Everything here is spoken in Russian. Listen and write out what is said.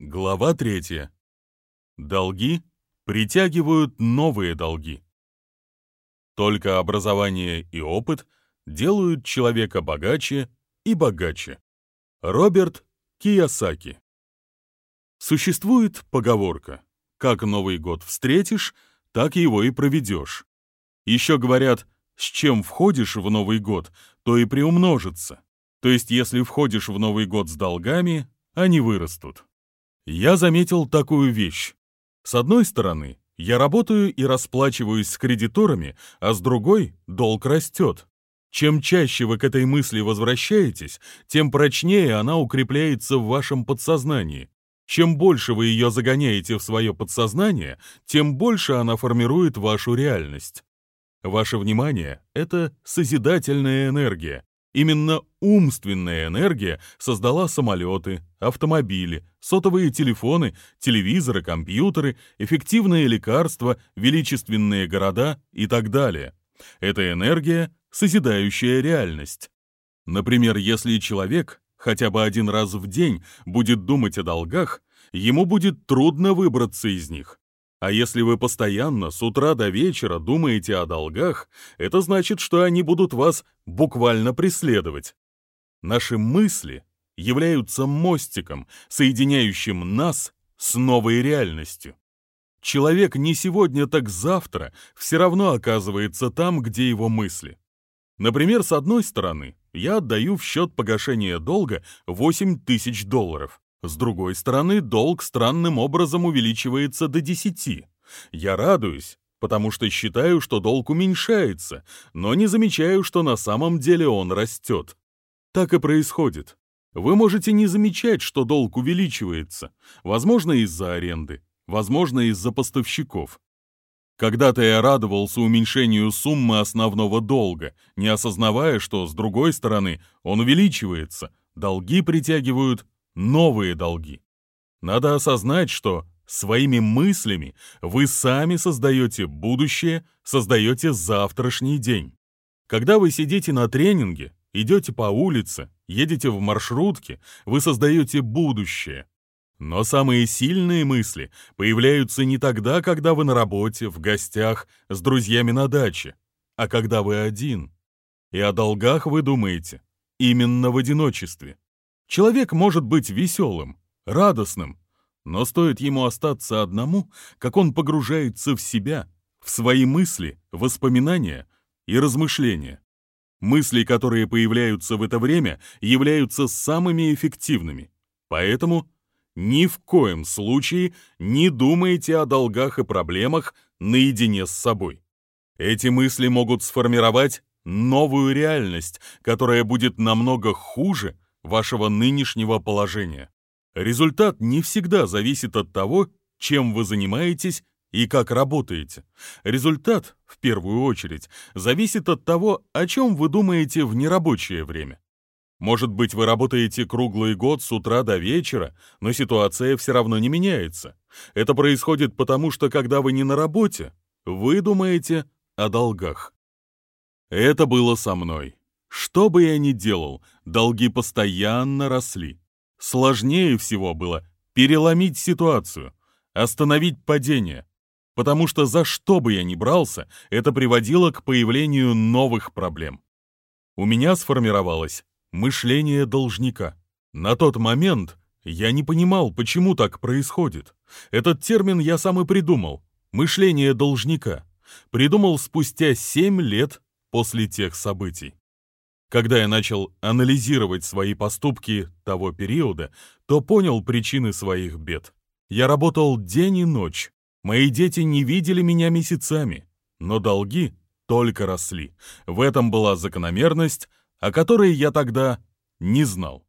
Глава третья. Долги притягивают новые долги. Только образование и опыт делают человека богаче и богаче. Роберт Киясаки. Существует поговорка «Как Новый год встретишь, так его и проведешь». Еще говорят «С чем входишь в Новый год, то и приумножится». То есть, если входишь в Новый год с долгами, они вырастут. Я заметил такую вещь. С одной стороны, я работаю и расплачиваюсь с кредиторами, а с другой долг растет. Чем чаще вы к этой мысли возвращаетесь, тем прочнее она укрепляется в вашем подсознании. Чем больше вы ее загоняете в свое подсознание, тем больше она формирует вашу реальность. Ваше внимание — это созидательная энергия, Именно умственная энергия создала самолеты, автомобили, сотовые телефоны, телевизоры, компьютеры, эффективные лекарства, величественные города и так далее. Эта энергия — созидающая реальность. Например, если человек хотя бы один раз в день будет думать о долгах, ему будет трудно выбраться из них. А если вы постоянно с утра до вечера думаете о долгах, это значит, что они будут вас буквально преследовать. Наши мысли являются мостиком, соединяющим нас с новой реальностью. Человек не сегодня, так завтра все равно оказывается там, где его мысли. Например, с одной стороны, я отдаю в счет погашения долга 8 тысяч долларов. С другой стороны, долг странным образом увеличивается до 10. Я радуюсь, потому что считаю, что долг уменьшается, но не замечаю, что на самом деле он растет. Так и происходит. Вы можете не замечать, что долг увеличивается, возможно, из-за аренды, возможно, из-за поставщиков. Когда-то я радовался уменьшению суммы основного долга, не осознавая, что, с другой стороны, он увеличивается, долги притягивают новые долги. Надо осознать, что своими мыслями вы сами создаете будущее, создаете завтрашний день. Когда вы сидите на тренинге, идете по улице, едете в маршрутке, вы создаете будущее. Но самые сильные мысли появляются не тогда, когда вы на работе, в гостях, с друзьями на даче, а когда вы один. И о долгах вы думаете именно в одиночестве. Человек может быть веселым, радостным, но стоит ему остаться одному, как он погружается в себя, в свои мысли, воспоминания и размышления. Мысли, которые появляются в это время, являются самыми эффективными. Поэтому ни в коем случае не думайте о долгах и проблемах наедине с собой. Эти мысли могут сформировать новую реальность, которая будет намного хуже, вашего нынешнего положения. Результат не всегда зависит от того, чем вы занимаетесь и как работаете. Результат, в первую очередь, зависит от того, о чем вы думаете в нерабочее время. Может быть, вы работаете круглый год с утра до вечера, но ситуация все равно не меняется. Это происходит потому, что когда вы не на работе, вы думаете о долгах. Это было со мной. Что бы я ни делал, долги постоянно росли. Сложнее всего было переломить ситуацию, остановить падение, потому что за что бы я ни брался, это приводило к появлению новых проблем. У меня сформировалось мышление должника. На тот момент я не понимал, почему так происходит. Этот термин я сам и придумал — мышление должника. Придумал спустя 7 лет после тех событий. Когда я начал анализировать свои поступки того периода, то понял причины своих бед. Я работал день и ночь. Мои дети не видели меня месяцами, но долги только росли. В этом была закономерность, о которой я тогда не знал.